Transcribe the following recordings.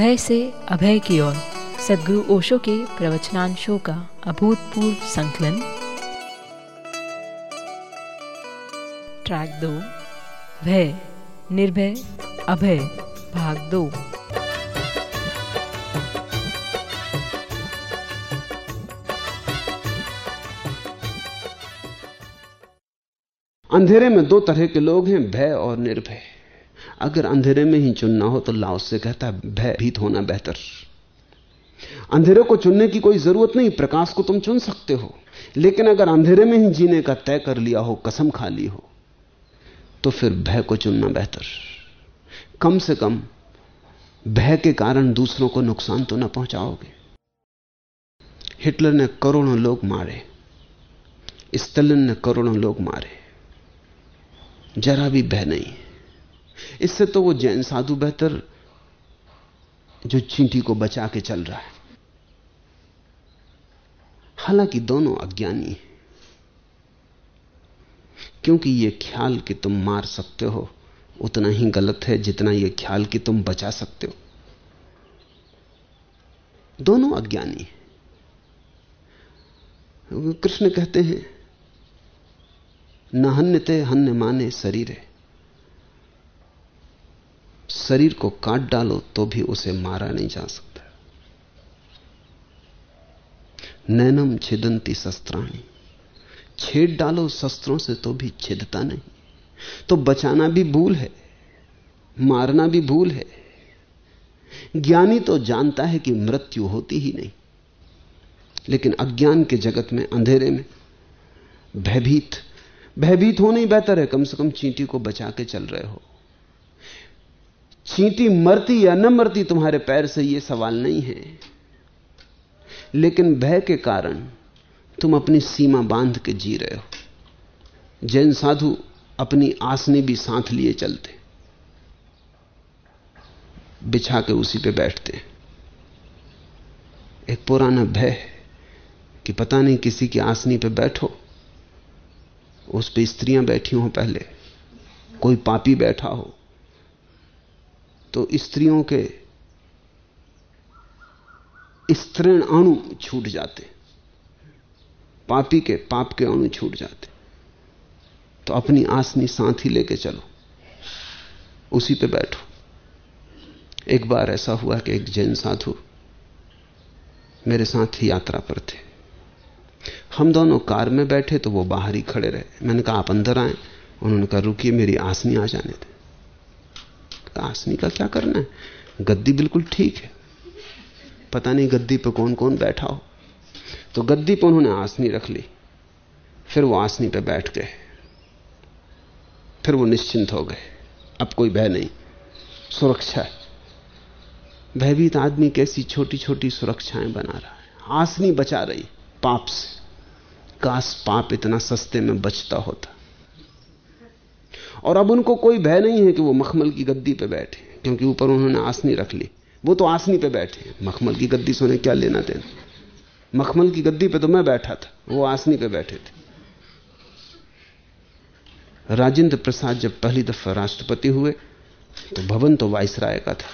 भय से अभय की ओर। सदगुरु ओशो के प्रवचनांशों का अभूतपूर्व संकलन। ट्रैक दो। भय, निर्भय, अभय, भाग दो। अंधेरे में दो तरह के लोग हैं, भय और निर्भय। अगर अंधेरे में ही चुनना हो तो लाओ से कहता है भयभीत होना बेहतर. अंधेरे को चुनने की कोई ज़रूरत नहीं, प्रकाश को तुम चुन सकते हो। लेकिन अगर अंधेरे में ही जीने का तय कर लिया हो, कसम खा ली हो तो फिर भय को चुनना बेहतर। कम से कम भय के कारण दूसरों को नुकसान तो ना पहुंचाओगे। हिटलर ने करोड़ों लोग मारे। स्टलिन ने करोड़ों लोग मारे। जरा भी भय नहीं। इससे तो वो जैन साधु बेहतर जो चींटी को बचा के चल रहा है। हालाँकि दोनों अज्ञानी हैं। क्योंकि यह ख्याल कि तुम मार सकते हो, उतना ही गलत है जितना यह ख्याल कि तुम बचा सकते हो। दोनों अज्ञानी हैं। कृष्ण कहते हैं न हन्यते हन्य माने शरीर। है शरीर को काट डालो तो भी उसे मारा नहीं जा सकता। नैनम छिदंती शस्त्राणी। छेद डालो शस्त्रों से तो भी छिदता नहीं। तो बचाना भी भूल है, मारना भी भूल है। ज्ञानी तो जानता है कि मृत्यु होती ही नहीं। लेकिन अज्ञान के जगत में, अंधेरे में, भयभीत भयभीत होना ही बेहतर है। कम से कम चींटी को बचा के चल रहे हो। चींटी मरती या न मरती तुम्हारे पैर से यह सवाल नहीं है। लेकिन भय के कारण तुम अपनी सीमा बाँध के जी रहे हो। जैन साधु अपनी आसने भी साथ लिए चलते, बिछा के उसी पे बैठते। एक पुराना भय कि पता नहीं किसी की आसनी पे बैठो, उस पे स्त्रियाँ बैठी हो पहले, कोई पापी बैठा हो तो स्त्रियों के स्त्रीण अणु छूट जाते, पापी के पाप के अणु छूट जाते। तो अपनी आसनी साथ ही लेके चलो, उसी पे बैठो। एक बार ऐसा हुआ कि एक जैन साधु मेरे साथ ही यात्रा पर थे। हम दोनों कार में बैठे तो वो बाहर ही खड़े रहे। मैंने कहा, आप अंदर आए। उन्होंने कहा, रुकिए, मेरी आसनी आ जाने थे आसनी का क्या करना है? गद्दी बिल्कुल ठीक है। पता नहीं गद्दी पर कौन कौन बैठा हो। तो गद्दी पर उन्होंने आसनी रख ली। फिर वो आसनी पर बैठ गए। फिर वो निश्चिंत हो गए। अब कोई भय नहीं। सुरक्षा है। भयभीत आदमी कैसी छोटी छोटी सुरक्षाएँ बना रहा है। आसनी बचा रही पाप से। काश पाप इतना सस्ते में बचता होता। और अब उनको कोई भय नहीं है कि वो मखमल की गद्दी पे बैठे, क्योंकि ऊपर उन्होंने आसनी रख ली। वो तो आसनी पे बैठे मखमल की गद्दी से उन्हें क्या लेना देना? मखमल की गद्दी पे तो मैं बैठा था, वो आसनी पे बैठे थे। राजेंद्र प्रसाद जब पहली दफ़ा राष्ट्रपति हुए तो भवन तो वायसराय का था।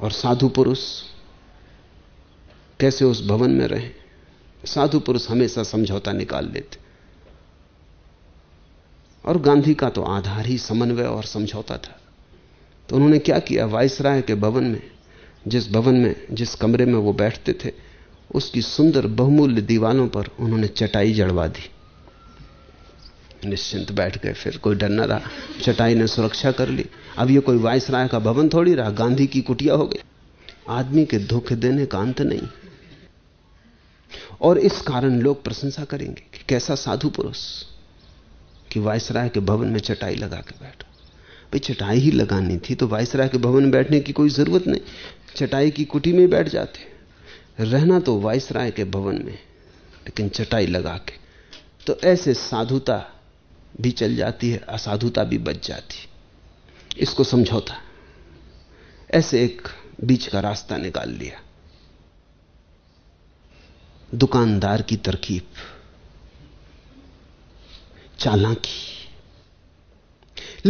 और साधु पुरुष, कैसे उस भवन में रहे? साधु पुरुष हमेशा समझौता निकाल लेते। और गांधी का तो आधार ही समन्वय और समझौता था। तो उन्होंने क्या किया? वायसराय के भवन में, जिस भवन में, जिस कमरे में वो बैठते थे, उसकी सुंदर बहुमूल्य दीवालों पर उन्होंने चटाई जड़वा दी। निश्चिंत बैठ गए, फिर कोई डर न रहा। चटाई ने सुरक्षा कर ली। अब ये कोई वायसराय का भवन थोड़ी रहा, गांधी की कुटिया हो गई। आदमी के धोखे देने का अंत नहीं। और इस कारण लोग प्रशंसा करेंगे कि कैसा साधु पुरुष। कि वायसराय के भवन में चटाई लगा के बैठो। भाई, चटाई ही लगानी थी तो वायसराय के भवन में बैठने की कोई ज़रूरत नहीं। चटाई की कुटी में बैठ जाते। रहना तो वायसराय के भवन में, लेकिन चटाई लगा के। तो ऐसे साधुता भी चल जाती है, असाधुता भी बच जाती इसको समझौता। ऐसे एक बीच का रास्ता निकाल लिया। दुकानदार की तरकीब। चालाकी।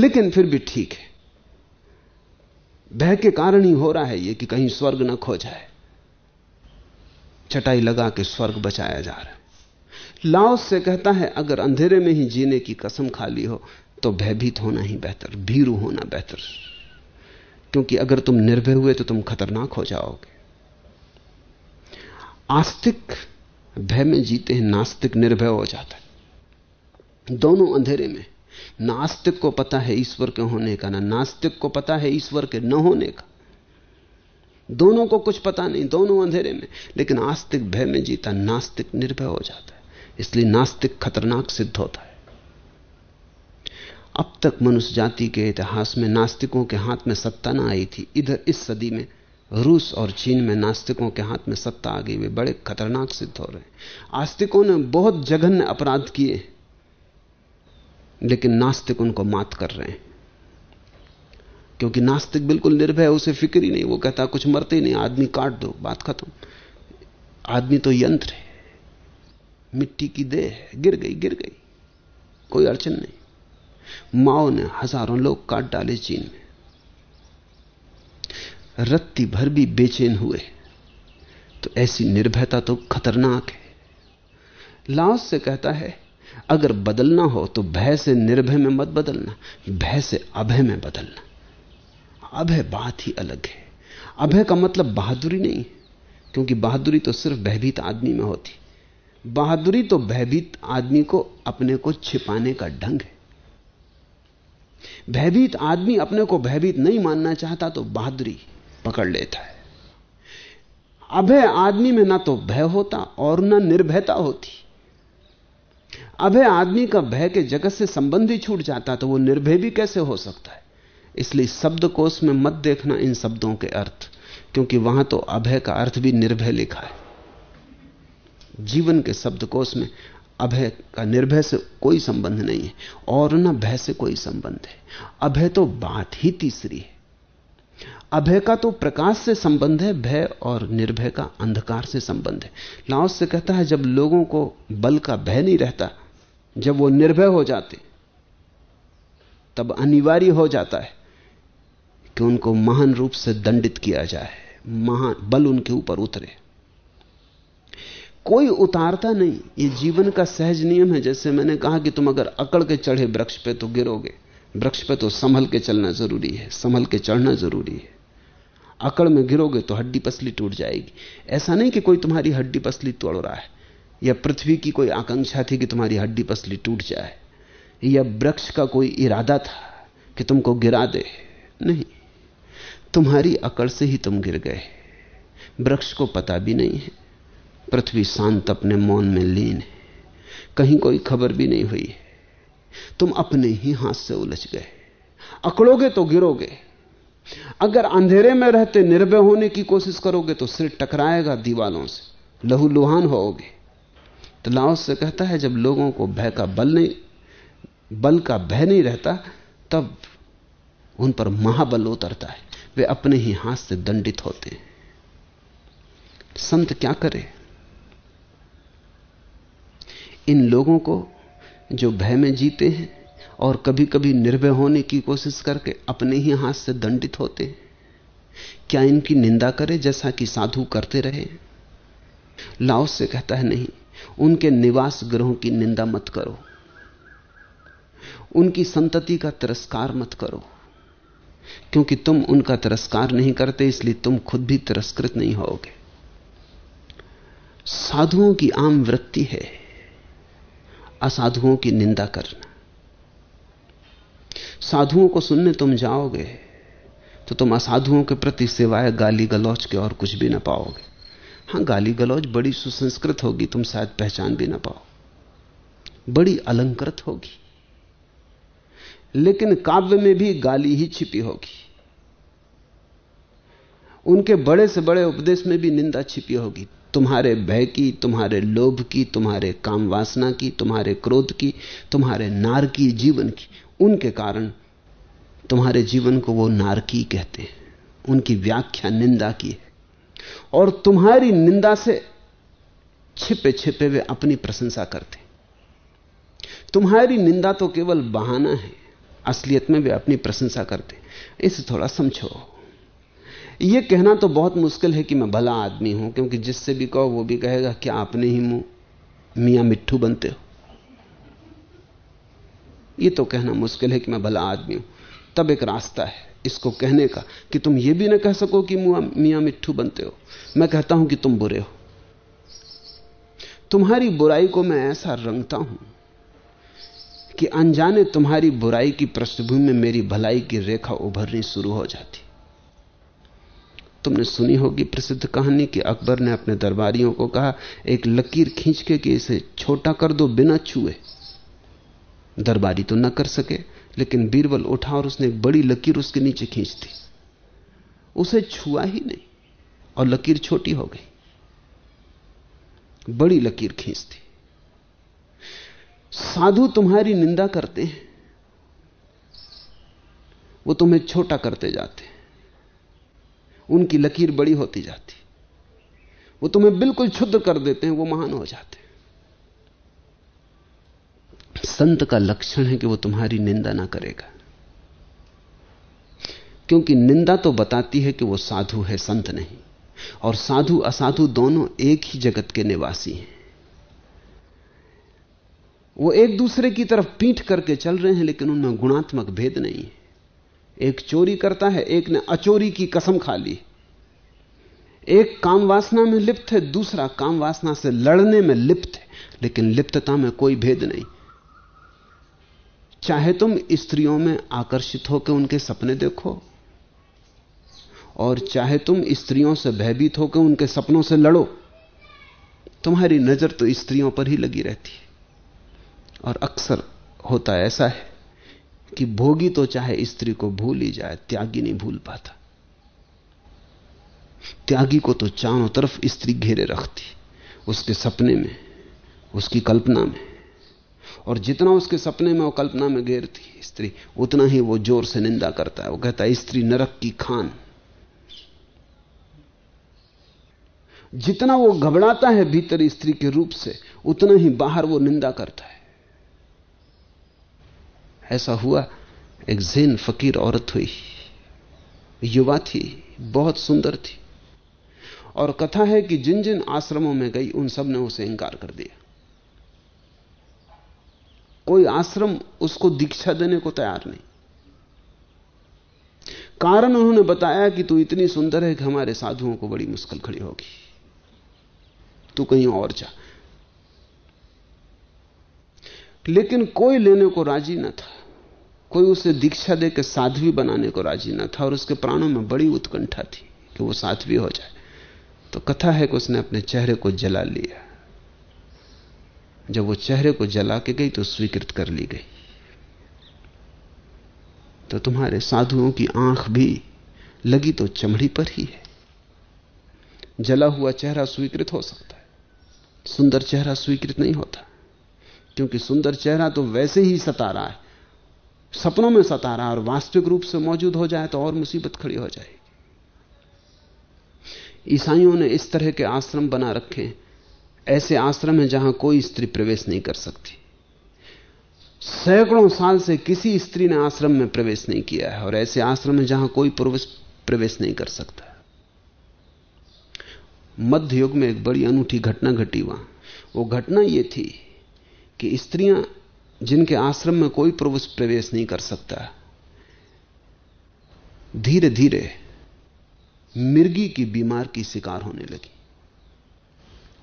लेकिन फिर भी ठीक है। भय के कारण ही हो रहा है ये कि कहीं स्वर्ग न खो जाए। चटाई लगा के स्वर्ग बचाया जा रहा है। लाओस से कहता है, अगर अंधेरे में ही जीने की कसम खा ली हो तो भयभीत होना ही बेहतर, भीरू होना बेहतर। क्योंकि अगर तुम निर्भय हुए तो तुम खतरनाक हो जाओगे। आस्तिक भय में जीते हैं, नास्तिक निर्भय हो जाता है। दोनों अंधेरे में। नास्तिक को पता है ईश्वर के होने का, ना नास्तिक को पता है ईश्वर के न होने का। दोनों को कुछ पता नहीं, दोनों अंधेरे में। लेकिन आस्तिक भय में जीता, नास्तिक निर्भय हो जाता है। इसलिए नास्तिक खतरनाक सिद्ध होता है। अब तक मनुष्य जाति के इतिहास में नास्तिकों के हाथ में सत्ता ना आई थी। इधर इस सदी में रूस और चीन में नास्तिकों के हाथ में सत्ता आ गई। वे बड़े खतरनाक सिद्ध हो रहे हैं। आस्तिकों ने बहुत जघन्य अपराध किए लेकिन नास्तिक उनको मात कर रहे हैं। क्योंकि नास्तिक बिल्कुल निर्भय है, उसे फ़िक्र ही नहीं, वो कहता कुछ मरते ही नहीं, आदमी काट दो, बात खत्म। आदमी तो यंत्र है, मिट्टी की देह गिर गई गिर गई, कोई अड़चन नहीं। माओ ने हज़ारों लोग काट डाले चीन में। रत्ती भर भी बेचैन हुए। तो ऐसी निर्भयता तो खतरनाक है। लाओस से कहता है अगर बदलना हो तो भय से निर्भय में मत बदलना, भय से अभय में बदलना। अभय बात ही अलग है। अभय का मतलब बहादुरी नहीं, क्योंकि बहादुरी तो सिर्फ़ भयभीत आदमी में होती। बहादुरी तो भयभीत आदमी को अपने को छिपाने का ढंग है। भयभीत आदमी अपने को भयभीत नहीं मानना चाहता तो बहादुरी पकड़ लेता है। अभय आदमी में ना तो भय होता और ना निर्भयता होती। अभय आदमी का भय के जगत से संबंध ही छूट जाता तो वो निर्भय भी कैसे हो सकता है? इसलिए शब्दकोश में मत देखना इन शब्दों के अर्थ, क्योंकि वहाँ तो अभय का अर्थ भी निर्भय लिखा है। जीवन के शब्दकोश में अभय का निर्भय से कोई संबंध नहीं है, और न भय से कोई संबंध है। अभय तो बात ही तीसरी है। अभय का तो प्रकाश से संबंध है, भय और निर्भय का अंधकार से संबंध है। लाओस से कहता है, जब लोगों को बल का भय नहीं रहता जब वो निर्भय हो जाते, तब अनिवार्य हो जाता है कि उनको महान रूप से दंडित किया जाए, महान बल उनके ऊपर उतरे। कोई उतारता नहीं, ये जीवन का सहज नियम है। जैसे मैंने कहा कि तुम अगर अकड़ के चढ़े वृक्ष पे तो गिरोगे, वृक्ष पे तो संभल के चलना ज़रूरी है, संभल के चढ़ना ज़रूरी है। अकड़ में गिरोगे तो हड्डी पसली टूट जाएगी। ऐसा नहीं कि कोई तुम्हारी हड्डी पसली तोड़ रहा है। या पृथ्वी की कोई आकांक्षा थी कि तुम्हारी हड्डी पसली टूट जाए, या वृक्ष का कोई इरादा था कि तुमको गिरा दे, नहीं। तुम्हारी अकड़ से ही तुम गिर गए। वृक्ष को पता भी नहीं है, पृथ्वी शांत अपने मौन में लीन है, कहीं कोई खबर भी नहीं हुई तुम अपने ही हाथ से उलझ गए, अकड़ोगे तो गिरोगे। अगर अंधेरे में रहते निर्भय होने की कोशिश करोगे तो सिर टकराएगा दीवालों से, लहू लुहान होोगे तो लाओस से कहता है, जब लोगों को भय का बल नहीं, बल का भय नहीं रहता, तब उन पर महाबल उतरता है। वे अपने ही हाथ से दंडित होते हैं। संत क्या करे? इन लोगों को जो भय में जीते हैं और कभी कभी निर्भय होने की कोशिश करके अपने ही हाथ से दंडित होते हैं, क्या इनकी निंदा करे जैसा कि साधु करते रहे? लाओस से कहता है, नहीं। उनके निवास ग्रहों की निंदा मत करो। उनकी संतति का तिरस्कार मत करो। क्योंकि तुम उनका तिरस्कार नहीं करते, इसलिए तुम खुद भी तिरस्कृत नहीं होगे। साधुओं की आम वृत्ति है असाधुओं की निंदा करना। साधुओं को सुनने तुम जाओगे तो तुम असाधुओं के प्रति सिवाय गाली गलौच के और कुछ भी ना पाओगे। हाँ गाली गलौज बड़ी सुसंस्कृत होगी, तुम शायद पहचान भी ना पाओ। बड़ी अलंकृत होगी। लेकिन काव्य में भी गाली ही छिपी होगी। उनके बड़े से बड़े उपदेश में भी निंदा छिपी होगी। तुम्हारे भय की, तुम्हारे लोभ की, तुम्हारे काम वासना की, तुम्हारे क्रोध की, तुम्हारे नारकी जीवन की। उनके कारण तुम्हारे जीवन को वो नारकी कहते हैं। उनकी व्याख्या निंदा की है। और तुम्हारी निंदा से छिपे छिपे वे अपनी प्रशंसा करते तुम्हारी निंदा तो केवल बहाना है, असलियत में वे अपनी प्रशंसा करते इसे थोड़ा समझो। यह कहना तो बहुत मुश्किल है कि मैं भला आदमी हूँ, क्योंकि जिससे भी कहो वो भी कहेगा कि आपने ही मुँह, मियाँ मिट्ठू बनते हो। यह तो कहना मुश्किल है कि मैं भला आदमी हूँ। तब एक रास्ता है। इसको कहने का कि तुम यह भी ना कह सको कि मियाँ मिट्ठू बनते हो। मैं कहता हूँ कि तुम बुरे हो। तुम्हारी बुराई को मैं ऐसा रंगता हूँ कि अनजाने तुम्हारी बुराई की पृष्ठभूमि में मेरी भलाई की रेखा उभरनी शुरू हो जाती। तुमने सुनी होगी प्रसिद्ध कहानी कि अकबर ने अपने दरबारियों को कहा, एक लकीर खींच के कि इसे छोटा कर दो, बिना छुए। दरबारी तो न कर सके। लेकिन बीरबल उठा और उसने बड़ी लकीर उसके नीचे खींच दी। उसे छुआ ही नहीं और लकीर छोटी हो गई। बड़ी लकीर खींचती साधु तुम्हारी निंदा करते हैं, वो तुम्हें छोटा करते जाते हैं। उनकी लकीर बड़ी होती जाती। वो तुम्हें बिल्कुल क्षुद्र कर देते हैं, वो महान हो जाते हैं। संत का लक्षण है कि वो तुम्हारी निंदा ना करेगा। क्योंकि निंदा तो बताती है कि वो साधु है, संत नहीं। और साधु, असाधु दोनों एक ही जगत के निवासी हैं। वो एक दूसरे की तरफ़ पीठ करके चल रहे हैं, लेकिन उनमें गुणात्मक भेद नहीं है। एक चोरी करता है, एक ने अचोरी की कसम खा ली। एक काम वासना में लिप्त है, दूसरा काम वासना से लड़ने में लिप्त है, लेकिन लिप्तता में कोई भेद नहीं। चाहे तुम स्त्रियों में आकर्षित होकर उनके सपने देखो, और चाहे तुम स्त्रियों से भयभीत होकर उनके सपनों से लड़ो, तुम्हारी नज़र तो स्त्रियों पर ही लगी रहती है। और अक्सर होता ऐसा है कि भोगी तो चाहे स्त्री को भूल ही जाए, त्यागी नहीं भूल पाता। त्यागी को तो चारों तरफ़ स्त्री घेरे रखती, उसके सपने में, उसकी कल्पना में। और जितना उसके सपने में और कल्पना में घेरती स्त्री, उतना ही वो ज़ोर से निंदा करता है। वो कहता है, स्त्री, नरक की खान। जितना वो घबराता है भीतर स्त्री के रूप से, उतना ही बाहर वो निंदा करता है। ऐसा हुआ, एक जैन फकीर औरत हुई। युवा थी, बहुत सुंदर थी। और कथा है कि जिन जिन आश्रमों में गई, उन सबने उसे इंकार कर दिया। कोई आश्रम उसको दीक्षा देने को तैयार नहीं। कारण उन्होंने बताया कि तू इतनी सुंदर है कि हमारे साधुओं को बड़ी मुश्किल खड़ी होगी। तू कहीं और जा। लेकिन कोई लेने को राज़ी न था। कोई उसे दीक्षा देकर साध्वी बनाने को राज़ी न था और उसके प्राणों में बड़ी उत्कंठा थी कि वो साध्वी हो जाए। तो कथा है कि उसने अपने चेहरे को जला लिया। जब वो चेहरे को जला के गई तो स्वीकृत कर ली गई। तो तुम्हारे साधुओं की आँख भी लगी तो चमड़ी पर ही है। जला हुआ चेहरा स्वीकृत हो सकता है। सुंदर चेहरा स्वीकृत नहीं होता। क्योंकि सुंदर चेहरा तो वैसे ही सता रहा है। सपनों में सता रहा है और वास्तविक रूप से मौजूद हो जाए तो और मुसीबत खड़ी हो जाएगी। ईसाइयों ने इस तरह के आश्रम बना रखे ऐसे आश्रम हैं जहाँ कोई स्त्री प्रवेश नहीं कर सकती। सैकड़ों साल से किसी स्त्री ने आश्रम में प्रवेश नहीं किया है और ऐसे आश्रम है जहाँ कोई पुरुष प्रवेश नहीं कर सकता मध्य युग में एक बड़ी अनूठी घटना घटी वहाँ। वो घटना ये थी कि स्त्रियाँ जिनके आश्रम में कोई पुरुष प्रवेश नहीं कर सकता धीरे धीरे मिर्गी की बीमार की शिकार होने लगी।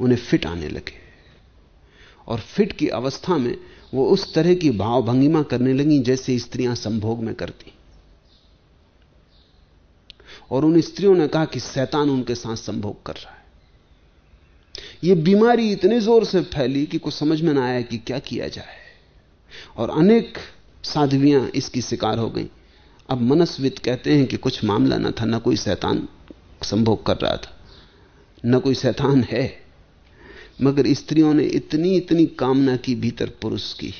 उन्हें फिट आने लगे। और फिट की अवस्था में वो उस तरह की भाव भंगिमा करने लगी जैसे स्त्रियाँ संभोग में करती। और उन स्त्रियों ने कहा कि शैतान उनके साथ संभोग कर रहा है। यह बीमारी इतने ज़ोर से फैली कि कुछ समझ में ना आया कि क्या किया जाए। और अनेक साध्वियाँ इसकी शिकार हो गई। अब मनस्वित कहते हैं कि कुछ मामला ना था, ना कोई शैतान संभोग कर रहा था, न कोई शैतान है। मगर स्त्रियों ने इतनी इतनी कामना की भीतर पुरुष की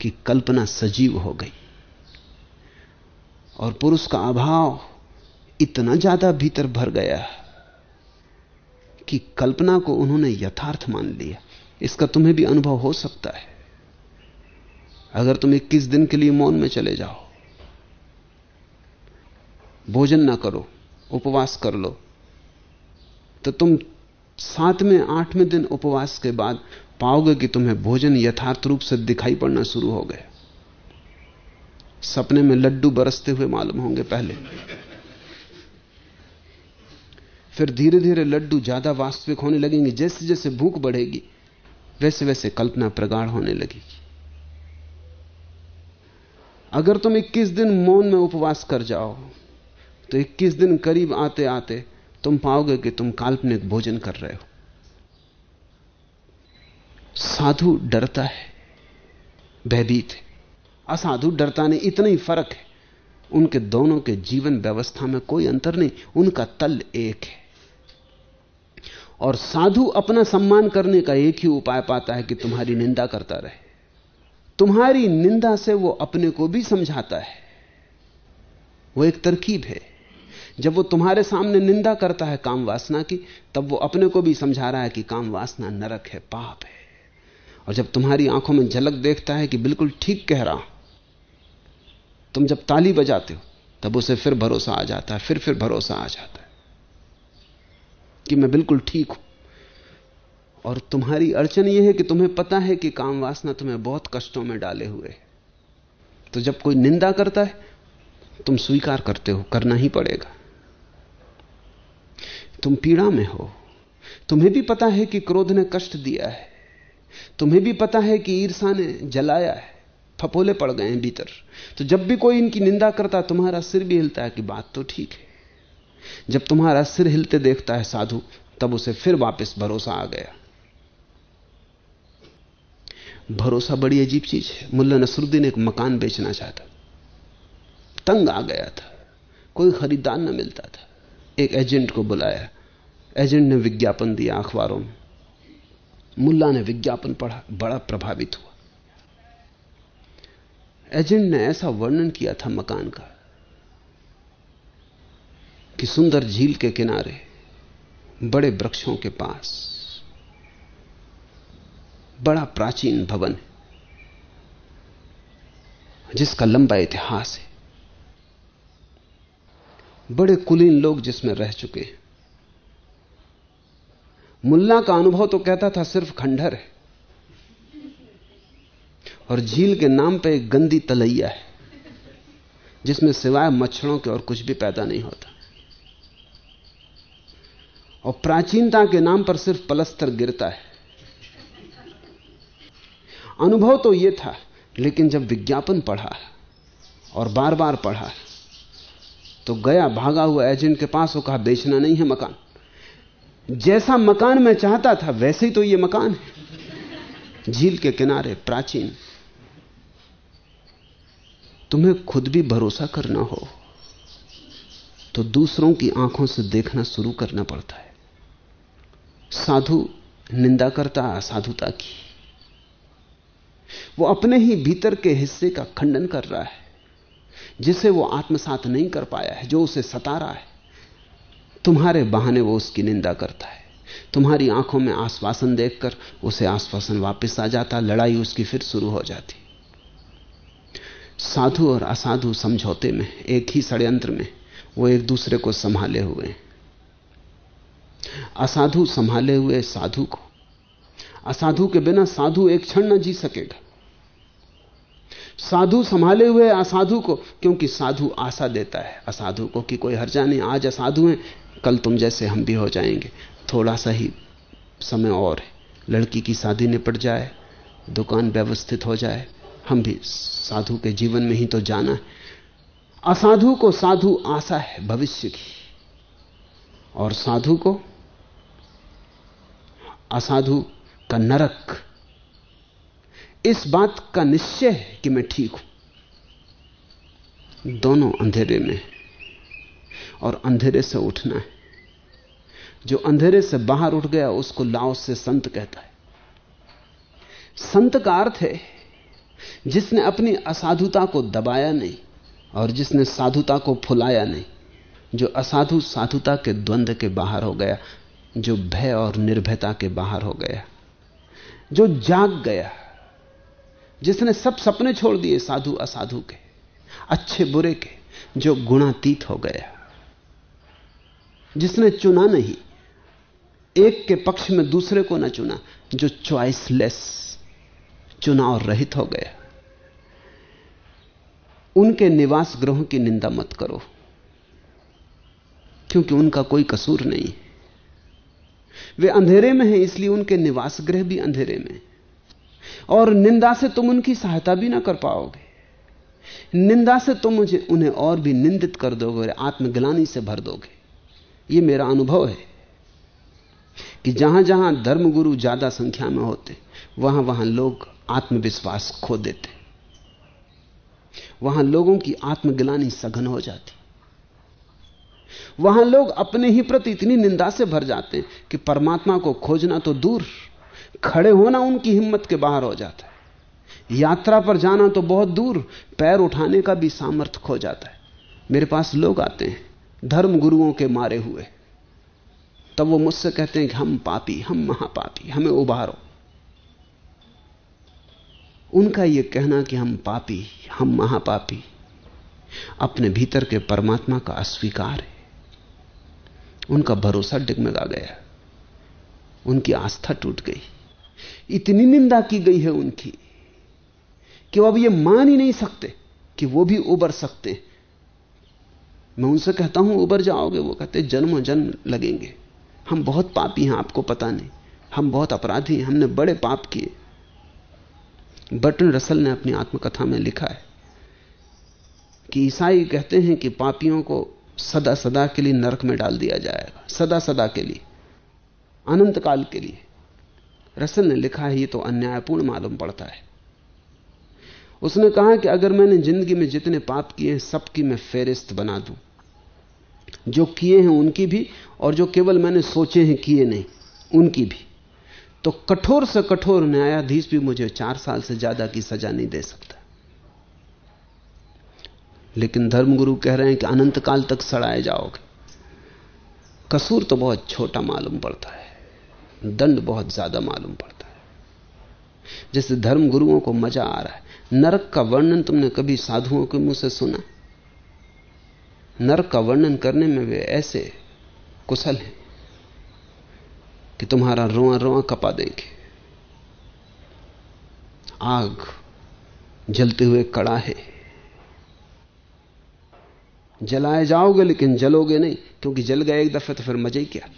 कि कल्पना सजीव हो गई। और पुरुष का अभाव इतना ज़्यादा भीतर भर गया कि कल्पना को उन्होंने यथार्थ मान लिया। इसका तुम्हें भी अनुभव हो सकता है। अगर तुम 21 दिन के लिए मौन में चले जाओ, भोजन ना करो, उपवास कर लो तो तुम सातवें, आठवें दिन उपवास के बाद पाओगे कि तुम्हें भोजन यथार्थ रूप से दिखाई पड़ना शुरू हो गया। सपने में लड्डू बरसते हुए मालूम होंगे पहले। फिर धीरे धीरे लड्डू ज़्यादा वास्तविक होने लगेंगे जैसे जैसे भूख बढ़ेगी वैसे वैसे कल्पना प्रगाढ़ होने लगेगी। अगर तुम 21 दिन मौन में उपवास कर जाओ तो 21 दिन करीब आते आते तुम पाओगे कि तुम काल्पनिक भोजन कर रहे हो। साधु डरता है, भयभीत है। असाधु डरता नहीं, इतना ही फ़र्क है। उनके दोनों के जीवन व्यवस्था में कोई अंतर नहीं, उनका तल एक है। और साधु अपना सम्मान करने का एक ही उपाय पाता है कि तुम्हारी निंदा करता रहे। तुम्हारी निंदा से वो अपने को भी समझाता है। वो एक तरकीब है। जब वो तुम्हारे सामने निंदा करता है काम वासना की, तब वो अपने को भी समझा रहा है कि काम वासना नरक है, पाप है। और जब तुम्हारी आँखों में झलक देखता है कि बिल्कुल ठीक कह रहा हूँ, तुम जब ताली बजाते हो, तब उसे फिर भरोसा आ जाता है, फिर फिर भरोसा आ जाता है कि मैं बिल्कुल ठीक हूँ। और तुम्हारी अड़चन यह है कि तुम्हें पता है कि काम वासना तुम्हें बहुत कष्टों में डाले हुए तो जब कोई निंदा करता है, तुम स्वीकार करते हो, करना ही पड़ेगा। तुम पीड़ा में हो। तुम्हें भी पता है कि क्रोध ने कष्ट दिया है। तुम्हें भी पता है कि ईर्षा ने जलाया है। फपोले पड़ गए हैं भीतर। तो जब भी कोई इनकी निंदा करता, तुम्हारा सिर भी हिलता है कि बात तो ठीक है। जब तुम्हारा सिर हिलते देखता है साधु, तब उसे फिर वापस भरोसा आ गया। भरोसा बड़ी अजीब चीज़ है। मुल्ला नसरुद्दीन एक मकान बेचना चाहता। तंग आ गया था। कोई खरीदार न मिलता था। एक एजेंट को बुलाया। एजेंट ने विज्ञापन दिया अखबारों में। मुल्ला ने विज्ञापन पढ़ा, बड़ा प्रभावित हुआ। एजेंट ने ऐसा वर्णन किया था मकान का कि सुंदर झील के किनारे बड़े वृक्षों के पास बड़ा प्राचीन भवन है, जिसका लंबा इतिहास है। बड़े कुलीन लोग जिसमें रह चुके हैं। मुल्ला का अनुभव तो कहता था सिर्फ़ खंडर है। और झील के नाम पे एक गंदी तलैया है, जिसमें सिवाय मच्छरों के और कुछ भी पैदा नहीं होता। और प्राचीनता के नाम पर सिर्फ़ पलस्तर गिरता है। अनुभव तो यह था, लेकिन जब विज्ञापन पढ़ा और बार बार पढ़ा तो गया भागा हुआ एजेंट के पास वो कहा, बेचना नहीं है मकान। जैसा मकान मैं चाहता था, वैसे ही तो ये मकान है। झील के किनारे प्राचीन। तुम्हें खुद भी भरोसा करना हो तो दूसरों की आँखों से देखना शुरू करना पड़ता है। साधु निंदा करता असाधुता की। वो अपने ही भीतर के हिस्से का खंडन कर रहा है, जिसे वो आत्मसात नहीं कर पाया है, जो उसे सता रहा है। तुम्हारे बहाने वो उसकी निंदा करता है। तुम्हारी आँखों में आश्वासन देखकर उसे आश्वासन वापस आ जाता, लड़ाई उसकी फिर शुरू हो जाती। साधु और असाधु समझौते में, एक ही षड्यंत्र में, वो एक दूसरे को संभाले हुए असाधु संभाले हुए साधु को, असाधु के बिना साधु एक क्षण न जी सकेगा। साधु संभाले हुए असाधु को, क्योंकि साधु आशा देता है असाधु को कि कोई हर्जा नहीं आज असाधु है कल तुम जैसे हम भी हो जाएँगे। थोड़ा सा ही समय और है। लड़की की शादी निपट जाए, दुकान व्यवस्थित हो जाए। हम भी साधु के जीवन में ही तो जाना है। असाधु को साधु आशा है भविष्य की। और साधु को असाधु का नरक। इस बात का निश्चय है कि मैं ठीक हूँ। दोनों अंधेरे में और अंधेरे से उठना है। जो अंधेरे से बाहर उठ गया, उसको लाओ से संत कहता है। संत का अर्थ है, जिसने अपनी असाधुता को दबाया नहीं और जिसने साधुता को फुलाया नहीं, जो असाधु साधुता के द्वंद्व के बाहर हो गया, जो भय और निर्भयता के बाहर हो गया, जो जाग गया, जिसने सब सपने छोड़ दिए साधु असाधु के, अच्छे बुरे के, जो गुणातीत हो गया। जिसने चुना नहीं, एक के पक्ष में दूसरे को ना चुना, जो चॉइसलेस चुनाव रहित हो गया। उनके निवास ग्रहों की निंदा मत करो, क्योंकि उनका कोई कसूर नहीं। वे अंधेरे में हैं, इसलिए उनके निवास ग्रह भी अंधेरे में। और निंदा से तुम उनकी सहायता भी ना कर पाओगे। निंदा से तुम मुझे उन्हें और भी निंदित कर दोगे आत्मग्लानी से भर दोगे। यह मेरा अनुभव है कि जहाँ जहाँ धर्मगुरु ज़्यादा संख्या में होते वहाँ वहाँ लोग आत्मविश्वास खो देते। वहाँ लोगों की आत्मग्लानी सघन हो जाती। वहाँ लोग अपने ही प्रति इतनी निंदा से भर जाते हैं कि परमात्मा को खोजना तो दूर, खड़े होना उनकी हिम्मत के बाहर हो जाता है। यात्रा पर जाना तो बहुत दूर, पैर उठाने का भी सामर्थ्य खो जाता है। मेरे पास लोग आते हैं। धर्म गुरुओं के मारे हुए। तब वो मुझसे कहते हैं कि हम पापी, हम महापापी, हमें उबारो उनका यह कहना कि हम पापी, हम महापापी, अपने भीतर के परमात्मा का अस्वीकार है। उनका भरोसा डिगमगा गया। उनकी आस्था टूट गई। इतनी निंदा की गई है उनकी कि वो अब ये मान ही नहीं सकते कि वो भी उबर सकते मैं उनसे कहता हूँ, उबर जाओगे? वो कहते, जन्म जन्म लगेंगे। हम बहुत पापी हैं, आपको पता नहीं। हम बहुत अपराधी हैं, हमने बड़े पाप किए। बटन रसल ने अपनी आत्मकथा में लिखा है कि ईसाई कहते हैं कि पापियों को सदा सदा के लिए नरक में डाल दिया जाएगा, सदा सदा के लिए, अनंत काल के लिए। रसल ने लिखा है, ये तो अन्यायपूर्ण मालूम पड़ता है। उसने कहा कि अगर मैंने ज़िंदगी में जितने पाप किए हैं, सबकी मैं फेरिस्त बना दूँ। जो किए हैं उनकी भी, और जो केवल मैंने सोचे हैं किए नहीं, उनकी भी। तो कठोर से कठोर न्यायाधीश भी मुझे चार साल से ज़्यादा की सजा नहीं दे सकता। लेकिन धर्मगुरु कह रहे हैं कि अनंत काल तक सड़ाए जाओगे। कसूर तो बहुत छोटा मालूम पड़ता है, दंड बहुत ज़्यादा मालूम पड़ता है। जैसे धर्मगुरुओं को मज़ा आ रहा है, नरक का वर्णन तुमने कभी साधुओं के मुँह से सुना? नरक का वर्णन करने में वे ऐसे कुशल हैं कि तुम्हारा रोआ रोआ कपा देंगे। आग जलते हुए कड़ा है। जलाए जाओगे लेकिन जलोगे नहीं, क्योंकि जल गए एक दफे तो फिर मज़े ही क्या।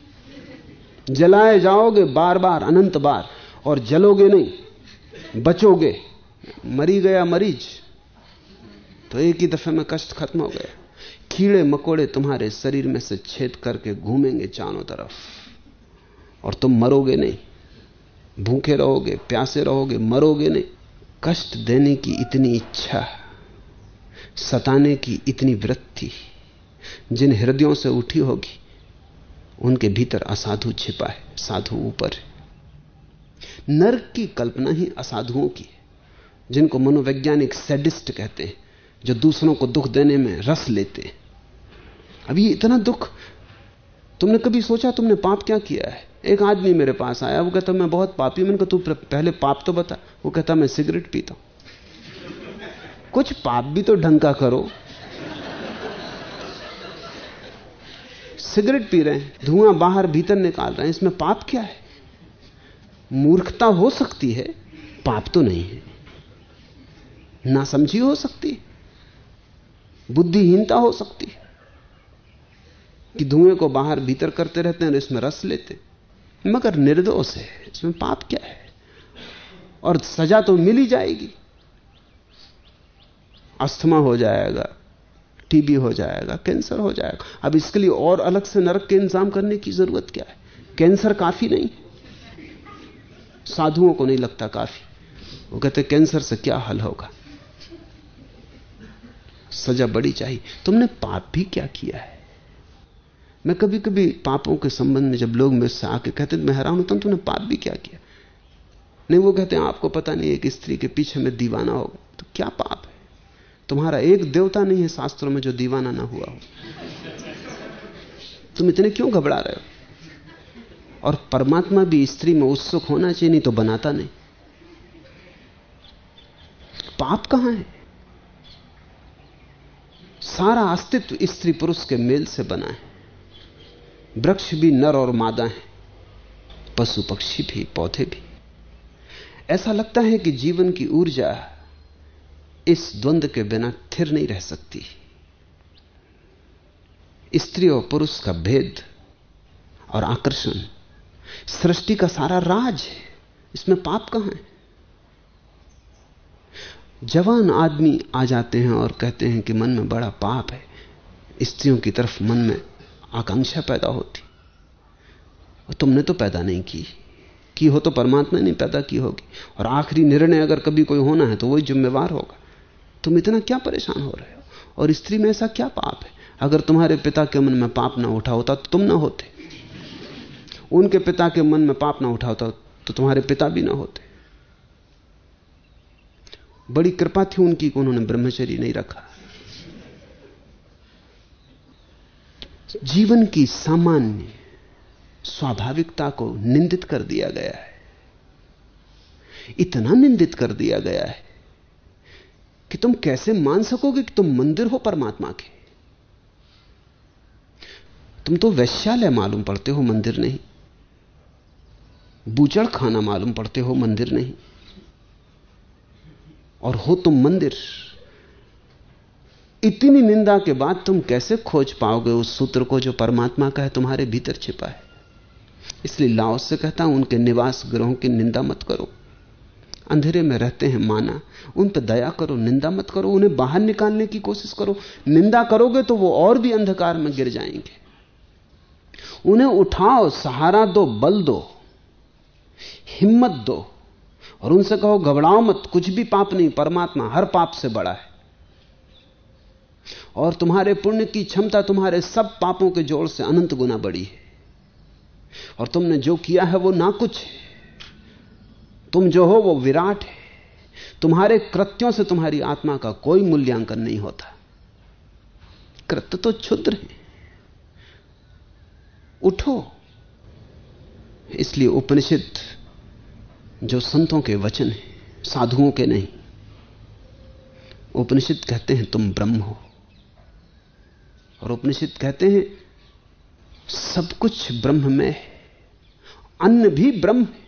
जलाए जाओगे बार बार, अनंत बार, और जलोगे नहीं, बचोगे। मरी गया मरीज़ तो एक ही दफे में कष्ट खत्म हो गया। कीड़े मकोड़े तुम्हारे शरीर में से छेद करके घूमेंगे चारों तरफ़। और तुम मरोगे नहीं। भूखे रहोगे, प्यासे रहोगे, मरोगे नहीं। कष्ट देने की इतनी इच्छा, सताने की इतनी वृत्ति, जिन हृदयों से उठी होगी, उनके भीतर असाधु छिपा है, साधु ऊपर नर्क की कल्पना ही असाधुओं की है, जिनको मनोवैज्ञानिक सेडिस्ट कहते हैं, जो दूसरों को दुख देने में रस लेते हैं। ये इतना दुख। तुमने कभी सोचा तुमने पाप क्या किया है? एक आदमी मेरे पास आया, वो कहता, मैं बहुत पापी मैंने कहा, तू पहले पाप तो बता। वो कहता, मैं सिगरेट पीता हूँ। कुछ पाप भी तो ढंग का करो। सिगरेट पी रहे हैं, धुआँ बाहर भीतर निकाल रहे हैं, इसमें पाप क्या है? मूर्खता हो सकती है, पाप तो नहीं है। नासमझी हो सकती बुद्धिहीनता हो सकती है। कि धुएँ को बाहर भीतर करते रहते हैं और इसमें रस लेते मगर निर्दोष है, इसमें पाप क्या है? और सजा तो मिल ही जाएगी। अस्थमा हो जाएगा, टीबी हो जाएगा, कैंसर हो जाएगा। अब इसके लिए और अलग से नरक के इंतज़ाम करने की ज़रूरत क्या है? कैंसर काफ़ी नहीं। साधुओं को नहीं लगता काफ़ी। वो कहते कैंसर से क्या हल होगा? सजा बड़ी चाहिए। तुमने पाप भी क्या किया है? मैं कभी कभी पापों के संबंध में जब लोग मुझसे आके कहते मैं हैरान होता हूँ तुमने पाप भी क्या किया? नहीं, वो कहते हैं, आपको पता नहीं एक स्त्री के पीछे में दीवाना हो। तो क्या पाप है? तुम्हारा एक देवता नहीं है शास्त्रों में जो दीवाना ना हुआ हो। तुम इतने क्यों घबरा रहे हो? और परमात्मा भी स्त्री में उत्सुक होना चाहिए, नहीं तो बनाता नहीं। पाप कहाँ है? सारा अस्तित्व स्त्री पुरुष के मेल से बना है। वृक्ष भी नर और मादा हैं, पशु पक्षी भी, पौधे भी। ऐसा लगता है कि जीवन की ऊर्जा इस द्वंद के बिना थिर नहीं रह सकती। स्त्री और पुरुष का भेद और आकर्षण, सृष्टि का सारा राज है, इसमें पाप कहाँ है? जवान आदमी आ जाते हैं और कहते हैं कि मन में बड़ा पाप है, स्त्रियों की तरफ़ मन में आकांक्षा पैदा होती। और तुमने तो पैदा नहीं की। की हो तो परमात्मा ने पैदा की होगी। और आखिरी निर्णय अगर कभी कोई होना है तो वही जिम्मेवार होगा। तुम इतना क्या परेशान हो रहे हो? और स्त्री में ऐसा क्या पाप है? अगर तुम्हारे पिता के मन में पाप ना उठा होता तो तुम ना होते। उनके पिता के मन में पाप ना उठा होता तो तुम्हारे पिता भी ना होते। बड़ी कृपा थी उनकी उन्होंने ब्रह्मचर्य नहीं रखा। जीवन की सामान्य स्वाभाविकता को निंदित कर दिया गया है। इतना निंदित कर दिया गया है कि तुम कैसे मान सकोगे कि तुम मंदिर हो परमात्मा के? तुम तो वैश्यालय मालूम पड़ते हो मंदिर नहीं। बूचड़ खाना मालूम पड़ते हो मंदिर नहीं। और हो तुम मंदिर। इतनी निंदा के बाद तुम कैसे खोज पाओगे उस सूत्र को जो परमात्मा का है, तुम्हारे भीतर छिपा है? इसलिए लाओस से कहता हूँ, उनके निवास ग्रहों की निंदा मत करो। अंधेरे में रहते हैं माना। उन पर दया करो, निंदा मत करो, उन्हें बाहर निकालने की कोशिश करो। निंदा करोगे तो वो और भी अंधकार में गिर जाएँगे। उन्हें उठाओ, सहारा दो, बल दो, हिम्मत दो, और उनसे कहो, घबराओ मत, कुछ भी पाप नहीं, परमात्मा हर पाप से बड़ा है। और तुम्हारे पुण्य की क्षमता तुम्हारे सब पापों के जोड़ से अनंत गुना बड़ी है। और तुमने जो किया है वो ना कुछ है। तुम जो हो वो विराट है। तुम्हारे कृत्यों से तुम्हारी आत्मा का कोई मूल्यांकन नहीं होता। कृत्य तो क्षुद्र है। उठो। इसलिए उपनिषद जो संतों के वचन हैं, साधुओं के नहीं, उपनिषद कहते हैं तुम ब्रह्म हो। और उपनिषद कहते हैं, सब कुछ ब्रह्म में है, अन्न भी ब्रह्म है।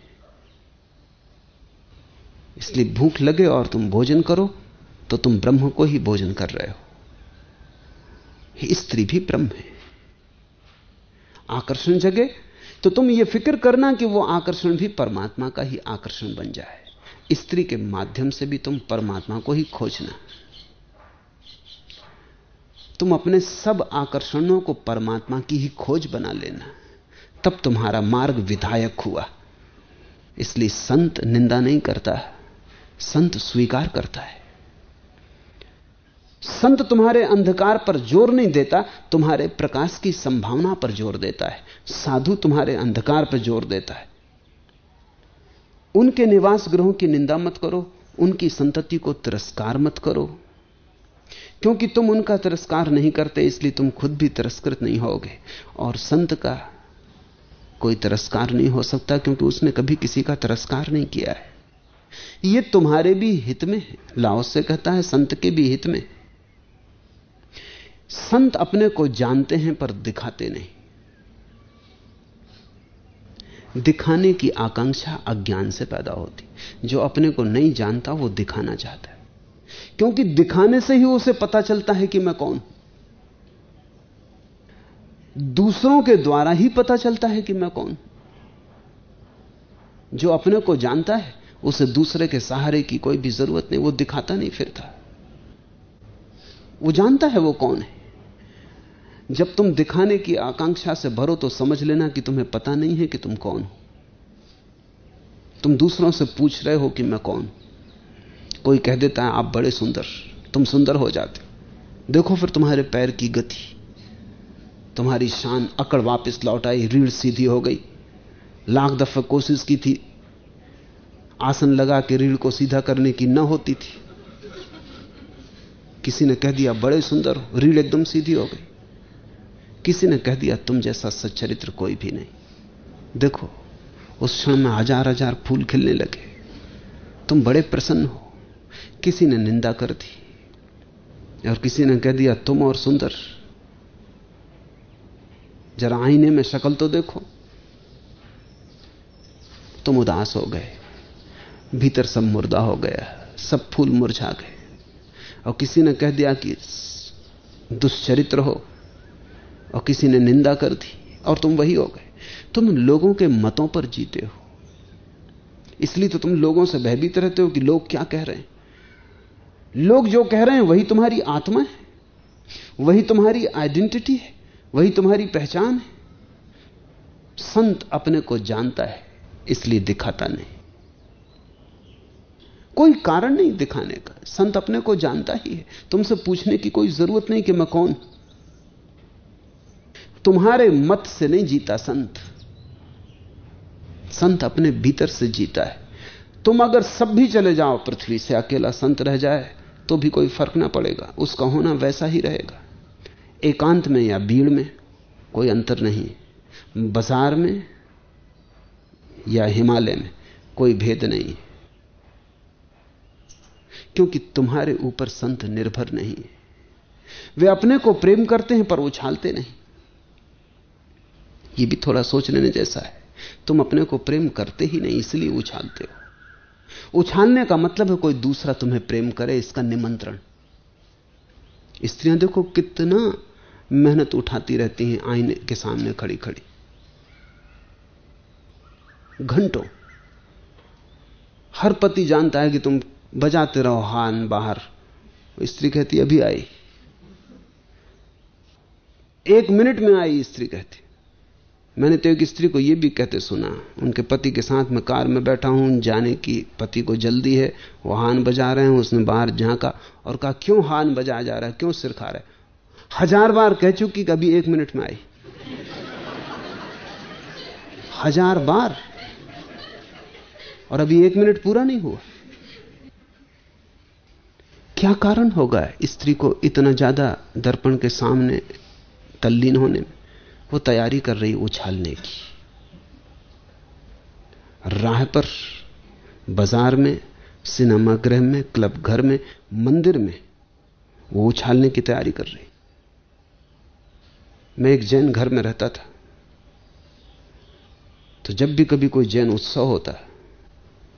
इसलिए भूख लगे और तुम भोजन करो तो तुम ब्रह्म को ही भोजन कर रहे हो। स्त्री भी ब्रह्म है। आकर्षण जगे तो तुम यह फ़िक्र करना कि वो आकर्षण भी परमात्मा का ही आकर्षण बन जाए। स्त्री के माध्यम से भी तुम परमात्मा को ही खोजना। तुम अपने सब आकर्षणों को परमात्मा की ही खोज बना लेना। तब तुम्हारा मार्ग विधायक हुआ। इसलिए संत निंदा नहीं करता, संत स्वीकार करता है। संत तुम्हारे अंधकार पर ज़ोर नहीं देता, तुम्हारे प्रकाश की संभावना पर ज़ोर देता है। साधु तुम्हारे अंधकार पर ज़ोर देता है। उनके निवास ग्रहों की निंदा मत करो, उनकी संतति को तिरस्कार मत करो। क्योंकि तुम उनका तिरस्कार नहीं करते, इसलिए तुम खुद भी तिरस्कृत नहीं होगे। और संत का कोई तिरस्कार नहीं हो सकता, क्योंकि उसने कभी किसी का तिरस्कार नहीं किया है। यह तुम्हारे भी हित में है। लाओस से कहता है, संत के भी हित में। संत अपने को जानते हैं, पर दिखाते नहीं। दिखाने की आकांक्षा अज्ञान से पैदा होती। जो अपने को नहीं जानता, वो दिखाना चाहता है। क्योंकि दिखाने से ही उसे पता चलता है कि मैं कौन। दूसरों के द्वारा ही पता चलता है कि मैं कौन। जो अपने को जानता है, उसे दूसरे के सहारे की कोई भी ज़रूरत नहीं, वो दिखाता नहीं फिरता। वो जानता है वो कौन है। जब तुम दिखाने की आकांक्षा से भरो तो समझ लेना कि तुम्हें पता नहीं है कि तुम कौन हो। तुम दूसरों से पूछ रहे हो कि मैं कौन। कोई कह देता है, आप बड़े सुंदर, तुम सुंदर हो जाते देखो फिर तुम्हारे पैर की गति। तुम्हारी शान अकड़ वापस लौट आई, रीढ़ सीधी हो गई। लाख दफे कोशिश की थी। आसन लगा के रीढ़ को सीधा करने की न होती थी। किसी ने कह दिया, बड़े सुंदर हो। रीढ़ एकदम सीधी हो गई। किसी ने कह दिया, तुम जैसा सच्चरित्र कोई भी नहीं। देखो, उस क्षण में हज़ार हज़ार फूल खिलने लगे। तुम बड़े प्रसन्न हो। किसी ने निंदा कर दी और किसी ने कह दिया, तुम और सुंदर, जरा आईने में शक्ल तो देखो। तुम उदास हो गए, भीतर सब मुर्दा हो गया, सब फूल मुरझा गए और किसी ने कह दिया कि दुष्चरित्र हो और किसी ने निंदा कर दी और तुम वही हो गए। तुम लोगों के मतों पर जीते हो। इसलिए तो तुम लोगों से भयभीत रहते हो कि लोग क्या कह रहे हैं। लोग जो कह रहे हैं, वही तुम्हारी आत्मा है, वही तुम्हारी आइडेंटिटी है, वही तुम्हारी पहचान है। संत अपने को जानता है, इसलिए दिखाता नहीं। कोई कारण नहीं दिखाने का, संत अपने को जानता ही है। तुमसे पूछने की कोई ज़रूरत नहीं कि मैं कौन। तुम्हारे मत से नहीं जीता संत। संत अपने भीतर से जीता है। तुम अगर सब भी चले जाओ पृथ्वी से, अकेला संत रह जाए। तो भी कोई फ़र्क ना पड़ेगा। उसका होना वैसा ही रहेगा। एकांत में या भीड़ में कोई अंतर नहीं। बाज़ार में या हिमालय में कोई भेद नहीं। क्योंकि तुम्हारे ऊपर संत निर्भर नहीं है। वे अपने को प्रेम करते हैं पर उछालते नहीं। यह भी थोड़ा सोच लेने जैसा है। तुम अपने को प्रेम करते ही नहीं, इसलिए उछालते हो। उछालने का मतलब है कोई दूसरा तुम्हें प्रेम करे, इसका निमंत्रण। स्त्रियाँ देखो कितना मेहनत उठाती रहती हैं आईने के सामने खड़ी खड़ी घंटों। हर पति जानता है कि तुम बजाते रहो हान बाहर। स्त्री कहती, अभी आई। एक मिनट में आई, स्त्री कहती। मैंने तो एक स्त्री को यह भी कहते सुना, उनके पति के साथ मैं कार में बैठा हूँ, जाने की पति को जल्दी है, वो हान बजा रहे हैं, उसने बाहर झांका और कहा, क्यों हान बजाया जा रहा है? क्यों सिर खा रहा है? हज़ार बार कह चुकी कभी एक मिनट में आई। हज़ार बार। और अभी एक मिनट पूरा नहीं हुआ। क्या कारण होगा स्त्री को इतना ज़्यादा दर्पण के सामने तल्लीन होने में? वो तैयारी कर रही उछालने की। राह पर, बाज़ार में, सिनेमा गृह में, क्लब घर में, मंदिर में, वो उछालने की तैयारी कर रही। मैं एक जैन घर में रहता था। तो जब भी कभी कोई जैन उत्सव होता,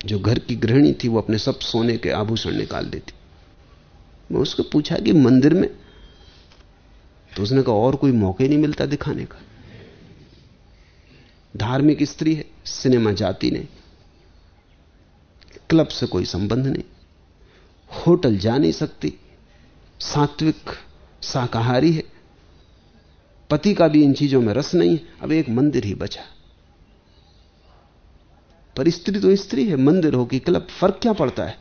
जो घर की गृहिणी थी, वो अपने सब सोने के आभूषण निकाल देती। मैं उसको पूछा कि मंदिर में तो उसने कहा, और कोई मौके नहीं मिलता दिखाने का। धार्मिक स्त्री है, सिनेमा जाती नहीं। क्लब से कोई संबंध नहीं। होटल जा नहीं सकती। सात्विक शाकाहारी है। पति का भी इन चीज़ों में रस नहीं है। अब एक मंदिर ही बचा। पर स्त्री तो स्त्री है, मंदिर हो कि क्लब, फ़र्क क्या पड़ता है?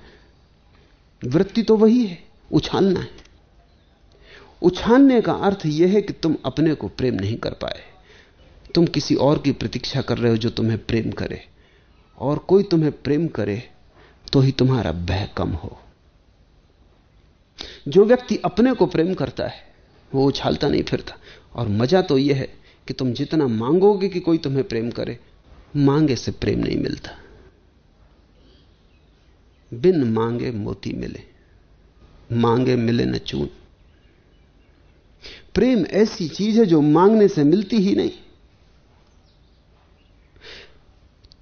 वृत्ति तो वही है, उछालना है। उछालने का अर्थ यह है कि तुम अपने को प्रेम नहीं कर पाए। तुम किसी और की प्रतीक्षा कर रहे हो जो तुम्हें प्रेम करे। और कोई तुम्हें प्रेम करे तो ही तुम्हारा भय कम हो। जो व्यक्ति अपने को प्रेम करता है, वो उछालता नहीं फिरता। और मज़ा तो यह है कि तुम जितना मांगोगे कि कोई तुम्हें प्रेम करे, मांगे से प्रेम नहीं मिलता। बिन मांगे मोती मिले, मांगे मिले न चून। प्रेम ऐसी चीज़ है जो मांगने से मिलती ही नहीं।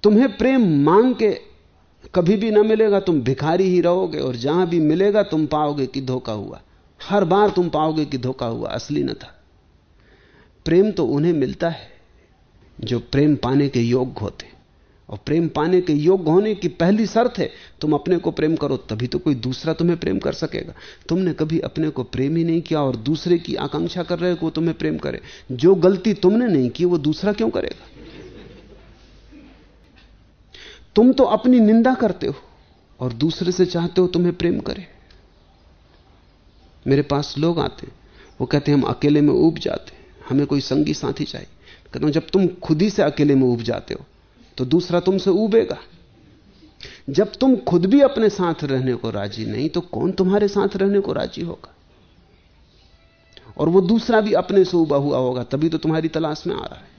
तुम्हें प्रेम मांग के कभी भी ना मिलेगा, तुम भिखारी ही रहोगे और जहाँ भी मिलेगा, तुम पाओगे कि धोखा हुआ। हर बार तुम पाओगे कि धोखा हुआ, असली न था। प्रेम तो उन्हें मिलता है, जो प्रेम पाने के योग्य होते। और प्रेम पाने के योग्य होने की पहली शर्त है, तुम अपने को प्रेम करो, तभी तो कोई दूसरा तुम्हें प्रेम कर सकेगा। तुमने कभी अपने को प्रेम ही नहीं किया और दूसरे की आकांक्षा कर रहे हो तुम्हें प्रेम करे। जो गलती तुमने नहीं की, वो दूसरा क्यों करेगा? तुम तो अपनी निंदा करते हो और दूसरे से चाहते हो तुम्हें प्रेम करे। मेरे पास लोग आते वो कहते हैं, हम अकेले में उब जाते हमें कोई संगी साथी चाहिए। कहता हूँ, जब तुम खुद ही से अकेले में उब जाते हो तो दूसरा तुमसे उबेगा जब तुम खुद भी अपने साथ रहने को राज़ी नहीं तो कौन तुम्हारे साथ रहने को राज़ी होगा? और वो दूसरा भी अपने से उबा हुआ होगा, तभी तो तुम्हारी तलाश में आ रहा है।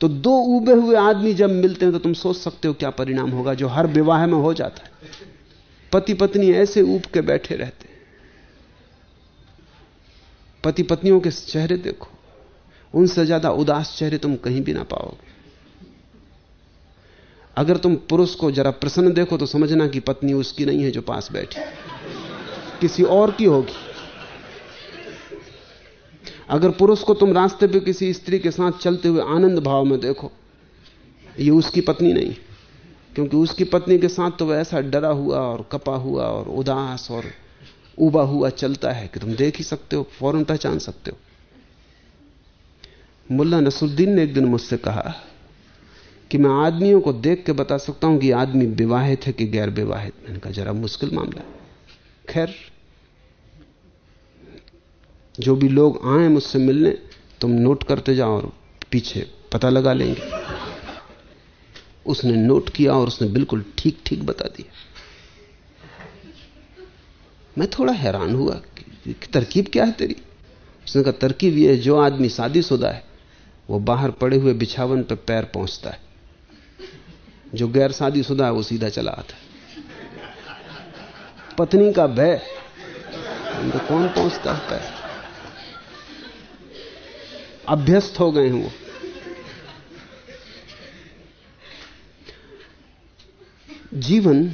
तो दो उबे हुए आदमी जब मिलते हैं तो तुम सोच सकते हो क्या परिणाम होगा, जो हर विवाह में हो जाता है। पति पत्नी ऐसे ऊब के बैठे रहते पति पत्नियों के चेहरे देखो, उनसे ज़्यादा उदास चेहरे तुम कहीं भी ना पाओगे। अगर तुम पुरुष को जरा प्रसन्न देखो तो समझना कि पत्नी उसकी नहीं है जो पास बैठी। किसी और की होगी। अगर पुरुष को तुम रास्ते पे किसी स्त्री के साथ चलते हुए आनंद भाव में देखो, ये उसकी पत्नी नहीं। क्योंकि उसकी पत्नी के साथ तो वह ऐसा डरा हुआ और कपा हुआ और उदास और उबा हुआ चलता है कि तुम देख ही सकते हो, फ़ौरन पहचान सकते हो। मुल्ला नसरुद्दीन ने एक दिन मुझसे कहा कि मैं आदमियों को देख के बता सकता हूँ कि आदमी विवाहित है कि गैर विवाहित? मैंने कहा, जरा मुश्किल मामला खैर, जो भी लोग आए मुझसे मिलने, तुम नोट करते जाओ और पीछे पता लगा लेंगे। उसने नोट किया और उसने बिल्कुल ठीक ठीक बता दिया। मैं थोड़ा हैरान हुआ कि तरकीब क्या है तेरी? उसने कहा, तरकीब यह है, जो आदमी शादीशुदा है, वो बाहर पड़े हुए बिछावन पर पैर पहुँचता है। जो गैर शादीशुदा है, वो सीधा चला आता है। पत्नी का भय। तो कौन पहुँचता है? अभ्यस्त हो गए हैं वो। जीवन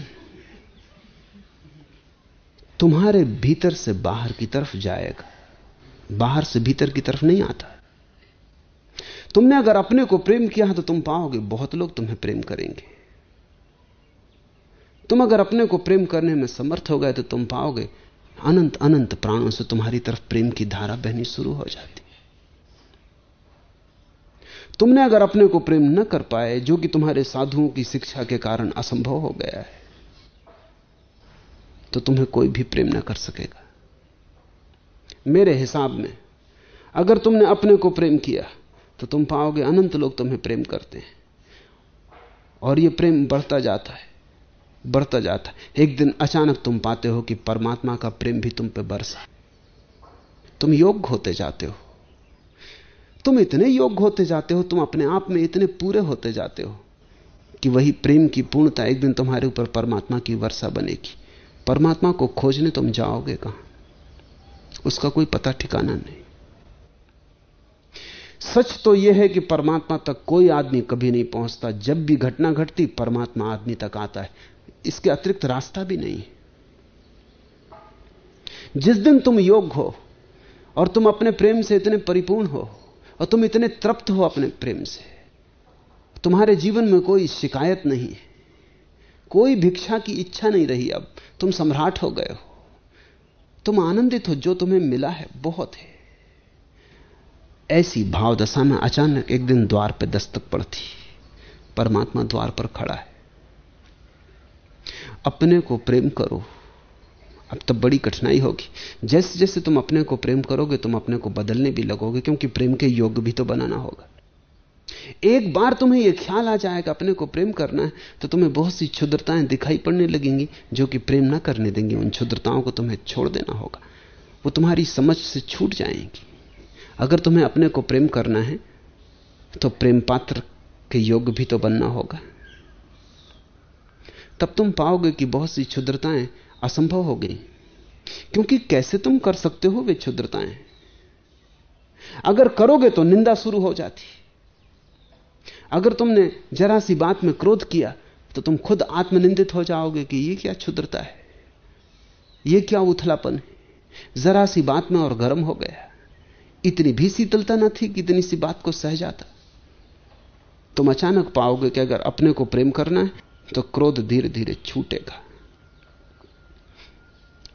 तुम्हारे भीतर से बाहर की तरफ़ जाएगा। बाहर से भीतर की तरफ़ नहीं आता। तुमने अगर अपने को प्रेम किया है तो तुम पाओगे, बहुत लोग तुम्हें प्रेम करेंगे। तुम अगर अपने को प्रेम करने में समर्थ हो गए तो तुम पाओगे, अनंत अनंत प्राणों से तुम्हारी तरफ़ प्रेम की धारा बहनी शुरू हो जाती। तुमने अगर अपने को प्रेम न कर पाए, जो कि तुम्हारे साधुओं की शिक्षा के कारण असंभव हो गया है तो तुम्हें कोई भी प्रेम न कर सकेगा। मेरे हिसाब में, अगर तुमने अपने को प्रेम किया तो तुम पाओगे अनंत लोग तुम्हें प्रेम करते हैं। और यह प्रेम बढ़ता जाता है, बढ़ता जाता है। एक दिन अचानक तुम पाते हो कि परमात्मा का प्रेम भी तुम पे बरसा। तुम योग्य होते जाते हो। तुम इतने योग्य होते जाते हो, तुम अपने आप में इतने पूरे होते जाते हो कि वही प्रेम की पूर्णता एक दिन तुम्हारे ऊपर परमात्मा की वर्षा बनेगी। परमात्मा को खोजने तुम जाओगे कहाँ? उसका कोई पता ठिकाना नहीं। सच तो यह है कि परमात्मा तक कोई आदमी कभी नहीं पहुँचता। जब भी घटना घटती, परमात्मा आदमी तक आता है। इसके अतिरिक्त रास्ता भी नहीं है। जिस दिन तुम योग्य हो, और तुम अपने प्रेम से इतने परिपूर्ण हो, और तुम इतने तृप्त हो अपने प्रेम से, तुम्हारे जीवन में कोई शिकायत नहीं है। कोई भिक्षा की इच्छा नहीं रही। अब तुम सम्राट हो गए हो। तुम आनंदित हो, जो तुम्हें मिला है, बहुत है। ऐसी भाव दशा में अचानक एक दिन द्वार पर दस्तक पड़ती। परमात्मा द्वार पर खड़ा है। अपने को प्रेम करो। अब तब बड़ी कठिनाई होगी। जैसे जैसे तुम अपने को प्रेम करोगे, तुम अपने को बदलने भी लगोगे, क्योंकि प्रेम के योग्य भी तो बनाना होगा। एक बार तुम्हें यह ख्याल आ जाएगा अपने को प्रेम करना है तो तुम्हें बहुत सी क्षुद्रताएँ दिखाई पड़ने लगेंगी, जो कि प्रेम ना करने देंगी। उन क्षुद्रताओं को तुम्हें छोड़ देना होगा। वो तुम्हारी समझ से छूट जाएँगी। अगर तुम्हें अपने को प्रेम करना है तो प्रेम पात्र के योग्य भी तो बनना होगा। तब तुम पाओगे कि बहुत सी क्षुद्रताएँ असंभव हो गई। क्योंकि कैसे तुम कर सकते हो वे क्षुद्रताएँ? अगर करोगे तो निंदा शुरू हो जाती। अगर तुमने जरा सी बात में क्रोध किया तो तुम खुद आत्मनिंदित हो जाओगे कि यह क्या क्षुद्रता है? यह क्या उथलापन है? जरा सी बात में और गर्म हो गया। इतनी भी शीतलता न थी कि इतनी सी बात को सह जाता। तुम अचानक पाओगे कि अगर अपने को प्रेम करना है तो क्रोध धीरे धीरे छूटेगा।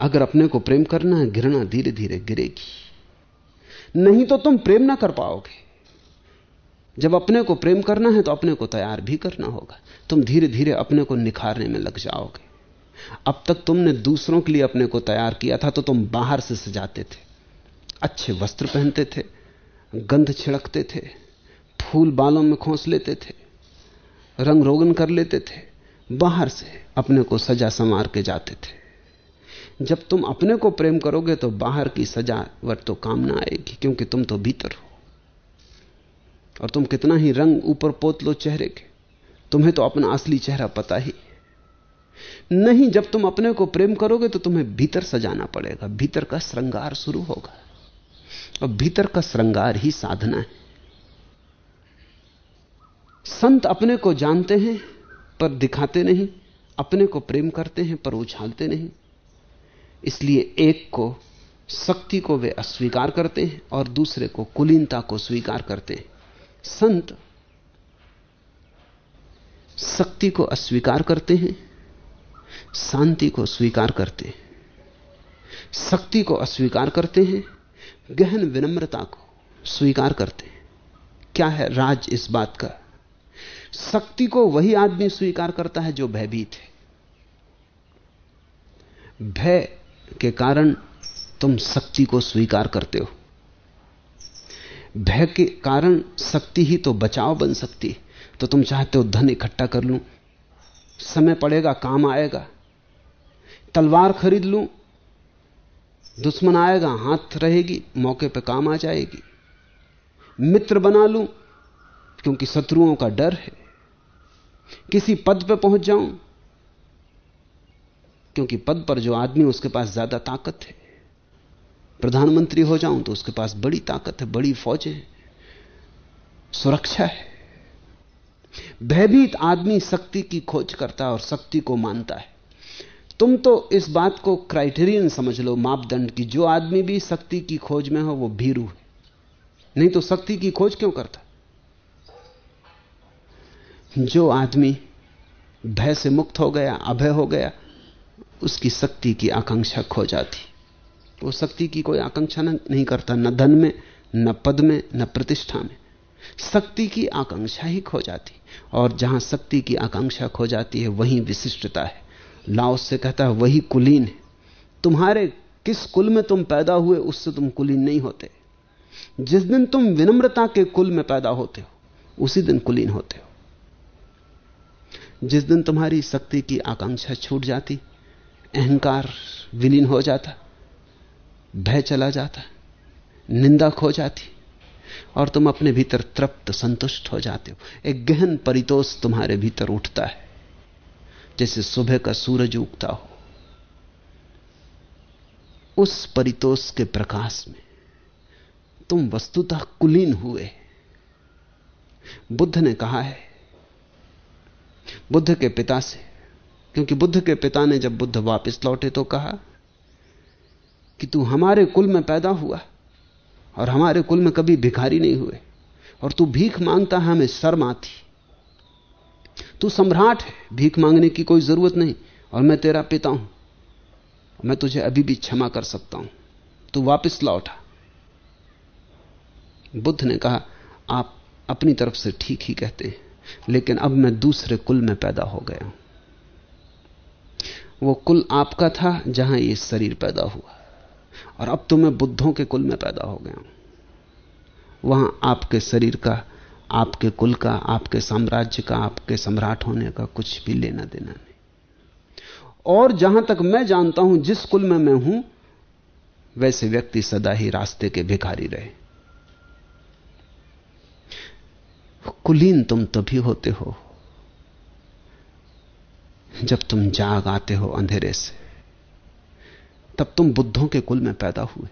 अगर अपने को प्रेम करना है, घृणा धीरे धीरे गिरेगी। नहीं तो तुम प्रेम ना कर पाओगे। जब अपने को प्रेम करना है तो अपने को तैयार भी करना होगा। तुम धीरे धीरे अपने को निखारने में लग जाओगे। अब तक तुमने दूसरों के लिए अपने को तैयार किया था तो तुम बाहर से सजाते थे। अच्छे वस्त्र पहनते थे, गंध छिड़कते थे, फूल बालों में खोस लेते थे, रंग रोगन कर लेते थे, बाहर से अपने को सजा संवार के जाते थे। जब तुम अपने को प्रेम करोगे तो बाहर की सजावट तो काम ना आएगी, क्योंकि तुम तो भीतर हो। और तुम कितना ही रंग ऊपर पोत लो चेहरे के, तुम्हें तो अपना असली चेहरा पता ही। नहीं, जब तुम अपने को प्रेम करोगे तो तुम्हें भीतर सजाना पड़ेगा, भीतर का श्रृंगार शुरू होगा। और भीतर का श्रृंगार ही साधना है। संत अपने को जानते हैं, पर दिखाते नहीं, अपने को प्रेम करते हैं, पर उछालते नहीं। इसलिए एक को, शक्ति को वे अस्वीकार करते हैं, और दूसरे को कुलीनता को स्वीकार करते हैं। संत शक्ति को अस्वीकार करते हैं, शांति को स्वीकार करते हैं। शक्ति को अस्वीकार करते हैं गहन विनम्रता को स्वीकार करते हैं। क्या है राज इस बात का? शक्ति को वही आदमी स्वीकार करता है जो भयभीत है। भय के कारण तुम शक्ति को स्वीकार करते हो। भय के कारण शक्ति ही तो बचाव बन सकती है। तो तुम चाहते हो धन इकट्ठा कर लूँ। समय पड़ेगा, काम आएगा। तलवार खरीद लूँ दुश्मन आएगा, हाथ रहेगी, मौके पर काम आ जाएगी। मित्र बना लूँ, क्योंकि शत्रुओं का डर है। किसी पद पर पहुँच जाऊँ, क्योंकि पद पर जो आदमी उसके पास ज़्यादा ताकत है। प्रधानमंत्री हो जाऊँ तो उसके पास बड़ी ताकत है, बड़ी फौजें हैं, सुरक्षा है। भयभीत आदमी शक्ति की खोज करता है और शक्ति को मानता है। तुम तो इस बात को क्राइटेरियन समझ लो, मापदंड की। जो आदमी भी शक्ति की खोज में हो, वो भीरू है। नहीं तो शक्ति की खोज क्यों करता? जो आदमी भय से मुक्त हो गया, अभय हो गया, उसकी शक्ति की आकांक्षा खो जाती। वो शक्ति की कोई आकांक्षा नहीं करता, न धन में, न पद में, न प्रतिष्ठा में। शक्ति की आकांक्षा ही खो जाती। और जहाँ शक्ति की आकांक्षा खो जाती है, वहीं विशिष्टता है। लाओस से कहता है, वही कुलीन है। तुम्हारे किस कुल में तुम पैदा हुए, उससे तुम कुलीन नहीं होते। जिस दिन तुम विनम्रता के कुल में पैदा होते हो, उसी दिन कुलीन होते हो। जिस दिन तुम्हारी शक्ति की आकांक्षा छूट जाती, अहंकार विलीन हो जाता, भय चला जाता, निंदा खो जाती, और तुम अपने भीतर तृप्त, संतुष्ट हो जाते हो। एक गहन परितोष तुम्हारे भीतर उठता है। जैसे सुबह का सूरज उगता हो, उस परितोष के प्रकाश में तुम वस्तुतः कुलीन हुए। बुद्ध ने कहा है, बुद्ध के पिता से, क्योंकि बुद्ध के पिता ने जब बुद्ध वापस लौटे तो कहा कि तू हमारे कुल में पैदा हुआ और हमारे कुल में कभी भिखारी नहीं हुए और तू भीख माँगता है हमें शर्म आती। तू सम्राट है, भीख मांगने की कोई ज़रूरत नहीं, और मैं तेरा पिता हूँ। मैं तुझे अभी भी क्षमा कर सकता हूँ। तू वापस लौटा बुद्ध ने कहा, आप अपनी तरफ़ से ठीक ही कहते हैं, लेकिन अब मैं दूसरे कुल में पैदा हो गया हूँ। वो कुल आपका था, जहाँ ये शरीर पैदा हुआ। और अब तो मैं बुद्धों के कुल में पैदा हो गया हूँ। वहाँ आपके शरीर का आपके कुल का, आपके साम्राज्य का, आपके सम्राट होने का कुछ भी लेना देना नहीं। और जहाँ तक मैं जानता हूँ, जिस कुल में मैं हूँ, वैसे व्यक्ति सदा ही रास्ते के भिखारी रहे। कुलीन तुम तभी होते हो, जब तुम जाग आते हो अंधेरे से। तब तुम बुद्धों के कुल में पैदा हुए।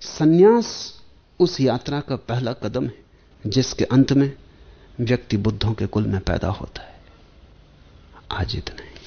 सन्यास उस यात्रा का पहला कदम है, जिसके अंत में व्यक्ति बुद्धों के कुल में पैदा होता है। आज इतना ही।